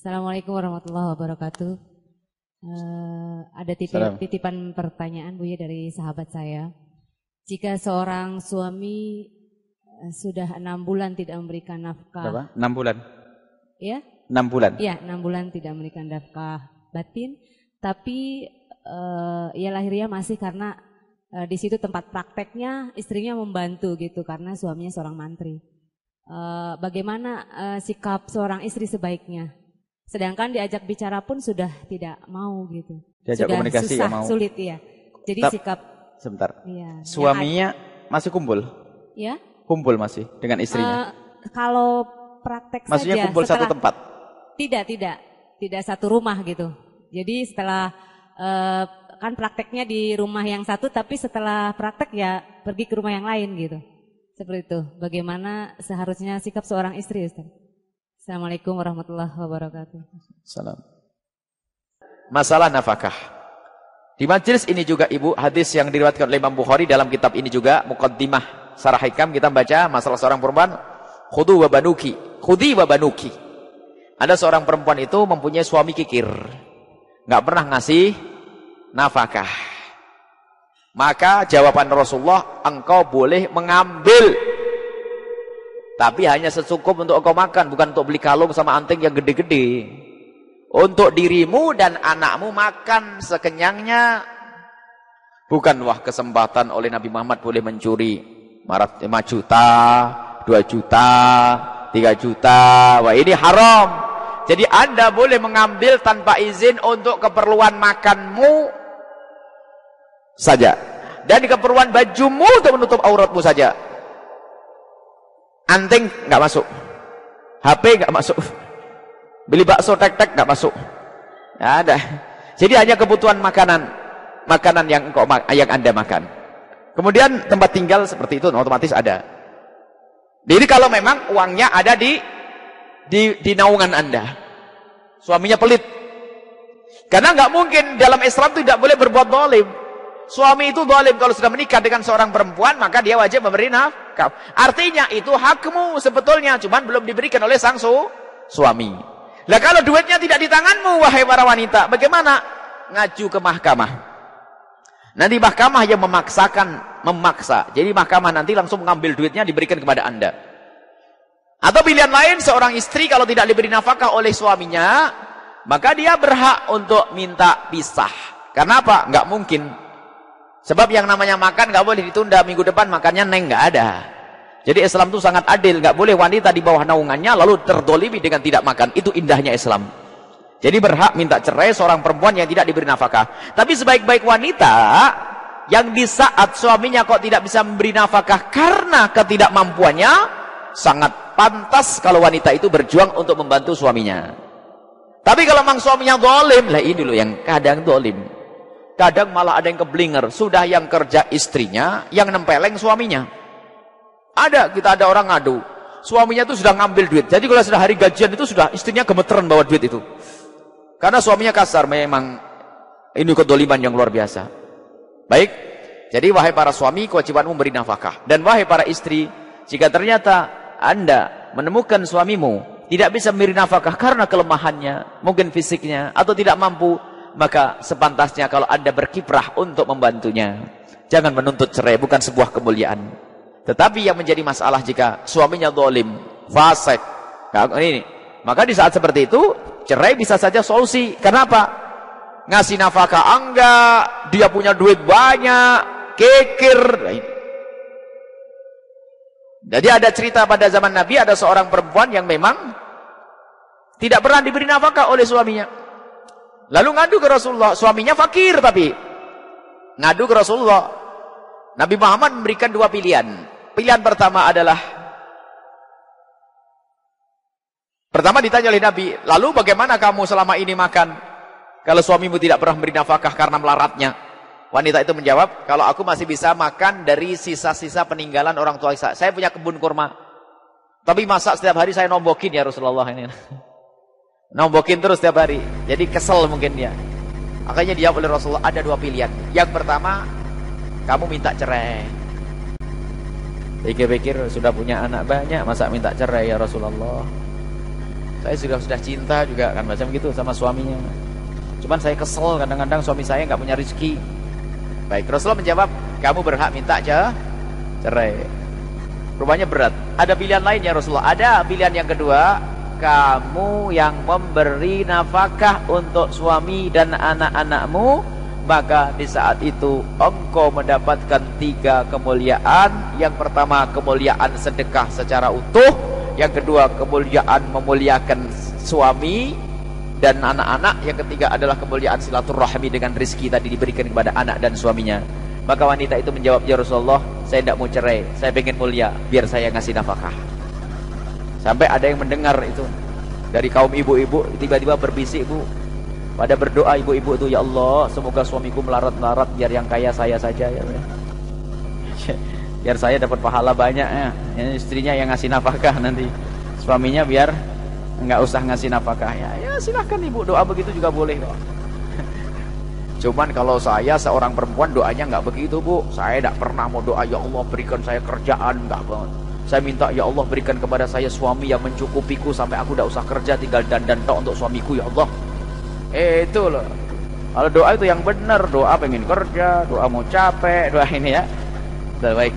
Assalamualaikum warahmatullahi wabarakatuh. Uh, ada titip, titipan pertanyaan Bu ya dari sahabat saya. Jika seorang suami uh, sudah enam bulan tidak memberikan nafkah. Berapa? Enam bulan. Ya? Enam bulan. Iya, enam bulan tidak memberikan nafkah batin, tapi uh, ya lahirnya masih karena uh, di situ tempat prakteknya istrinya membantu gitu karena suaminya seorang mantri. Uh, bagaimana uh, sikap seorang istri sebaiknya? Sedangkan diajak bicara pun sudah tidak mau gitu. Diajak sudah komunikasi susah, ya mau. sulit ya. Jadi Tep, sikap sebentar. Iya. Suaminya masih kumpul? Ya. Kumpul masih dengan istrinya? Uh, kalau praktek Maksudnya saja. kumpul setelah, satu tempat? Tidak, tidak. Tidak satu rumah gitu. Jadi setelah uh, kan prakteknya di rumah yang satu tapi setelah praktek ya pergi ke rumah yang lain gitu. Seperti itu. Bagaimana seharusnya sikap seorang istri Ustaz? Assalamualaikum warahmatullahi wabarakatuh. Salam. Masalah nafkah. Di majelis ini juga Ibu, hadis yang diriwayatkan oleh Imam Bukhari dalam kitab ini juga Muqaddimah Sarah Hikam kita baca masalah seorang perempuan khudu wa banuki, khudi wa banuki. Ada seorang perempuan itu mempunyai suami kikir. nggak pernah ngasih nafkah. Maka jawaban Rasulullah, engkau boleh mengambil tapi hanya secukup untuk engkau makan, bukan untuk beli kalung sama anting yang gede-gede. Untuk dirimu dan anakmu makan sekenyangnya. Bukan wah kesempatan oleh Nabi Muhammad boleh mencuri 5 juta, 2 juta, 3 juta. Wah ini haram. Jadi anda boleh mengambil tanpa izin untuk keperluan makanmu saja. Dan keperluan bajumu untuk menutup auratmu saja. Anting nggak masuk. HP nggak masuk. Beli bakso tek-tek nggak masuk. Nggak ada. Jadi hanya kebutuhan makanan, makanan yang engkau yang anda makan. Kemudian tempat tinggal seperti itu otomatis ada. Jadi kalau memang uangnya ada di di, di naungan anda, suaminya pelit. Karena nggak mungkin dalam Islam tidak boleh berbuat dolim. Suami itu dolim kalau sudah menikah dengan seorang perempuan, maka dia wajib memberi nafkah. Artinya itu hakmu sebetulnya, cuman belum diberikan oleh sang su suami. Lah kalau duitnya tidak di tanganmu, wahai para wanita, bagaimana? Ngaju ke mahkamah. Nanti mahkamah yang memaksakan, memaksa. Jadi mahkamah nanti langsung mengambil duitnya diberikan kepada anda. Atau pilihan lain, seorang istri kalau tidak diberi nafkah oleh suaminya, maka dia berhak untuk minta pisah. Karena apa? Enggak mungkin Sebab yang namanya makan nggak boleh ditunda minggu depan makannya neng nggak ada. Jadi Islam itu sangat adil, nggak boleh wanita di bawah naungannya lalu terdolimi dengan tidak makan. Itu indahnya Islam. Jadi berhak minta cerai seorang perempuan yang tidak diberi nafkah. Tapi sebaik-baik wanita yang di saat suaminya kok tidak bisa memberi nafkah karena ketidakmampuannya, sangat pantas kalau wanita itu berjuang untuk membantu suaminya. Tapi kalau memang suaminya dolim, lah ini loh yang kadang dolim. Kadang malah ada yang keblinger. Sudah yang kerja istrinya, yang nempeleng suaminya. Ada, kita ada orang ngadu. Suaminya itu sudah ngambil duit. Jadi kalau sudah hari gajian itu sudah istrinya gemeteran bawa duit itu. Karena suaminya kasar, memang ini kedoliman yang luar biasa. Baik, jadi wahai para suami, kewajibanmu memberi nafkah. Dan wahai para istri, jika ternyata anda menemukan suamimu tidak bisa memberi nafkah karena kelemahannya, mungkin fisiknya, atau tidak mampu, maka sepantasnya kalau anda berkiprah untuk membantunya. Jangan menuntut cerai, bukan sebuah kemuliaan. Tetapi yang menjadi masalah jika suaminya dolim, fasik, ini, maka di saat seperti itu, cerai bisa saja solusi. Kenapa? Ngasih nafkah enggak, dia punya duit banyak, kekir. Nah, Jadi ada cerita pada zaman Nabi, ada seorang perempuan yang memang tidak pernah diberi nafkah oleh suaminya. Lalu ngadu ke Rasulullah, suaminya fakir tapi ngadu ke Rasulullah. Nabi Muhammad memberikan dua pilihan. Pilihan pertama adalah Pertama ditanya oleh Nabi, lalu bagaimana kamu selama ini makan? Kalau suamimu tidak pernah memberi nafkah karena melaratnya. Wanita itu menjawab, kalau aku masih bisa makan dari sisa-sisa peninggalan orang tua saya. Saya punya kebun kurma. Tapi masak setiap hari saya nombokin ya Rasulullah ini. Nombokin terus tiap hari. Jadi kesel mungkin dia. Makanya dia oleh Rasulullah ada dua pilihan. Yang pertama, kamu minta cerai. Pikir-pikir sudah punya anak banyak, masa minta cerai ya Rasulullah? Saya sudah sudah cinta juga kan macam gitu sama suaminya. Cuman saya kesel kadang-kadang suami saya nggak punya rezeki. Baik, Rasulullah menjawab, kamu berhak minta aja cerai. Rupanya berat. Ada pilihan lain ya Rasulullah. Ada pilihan yang kedua, kamu yang memberi nafkah untuk suami dan anak-anakmu, maka di saat itu engkau mendapatkan tiga kemuliaan. Yang pertama kemuliaan sedekah secara utuh, yang kedua kemuliaan memuliakan suami dan anak-anak, yang ketiga adalah kemuliaan silaturahmi dengan rizki tadi diberikan kepada anak dan suaminya. Maka wanita itu menjawab, Ya Rasulullah, saya tidak mau cerai, saya ingin mulia, biar saya ngasih nafkah. Sampai ada yang mendengar itu. Dari kaum ibu-ibu tiba-tiba berbisik bu. Pada berdoa ibu-ibu itu ya Allah semoga suamiku melarat-melarat biar yang kaya saya saja. Ya biar saya dapat pahala banyak ya. Istrinya yang ngasih nafkah nanti. Suaminya biar nggak usah ngasih nafkah. Ya ya silahkan ibu. Doa begitu juga boleh kok. Cuman kalau saya seorang perempuan doanya nggak begitu bu. Saya tidak pernah mau doa ya Allah berikan saya kerjaan. Nggak banget saya minta ya Allah berikan kepada saya suami yang mencukupiku sampai aku tidak usah kerja tinggal dan dan tok untuk suamiku ya Allah. Eh itu loh. Kalau doa itu yang benar doa pengen kerja doa mau capek doa ini ya. Sudah baik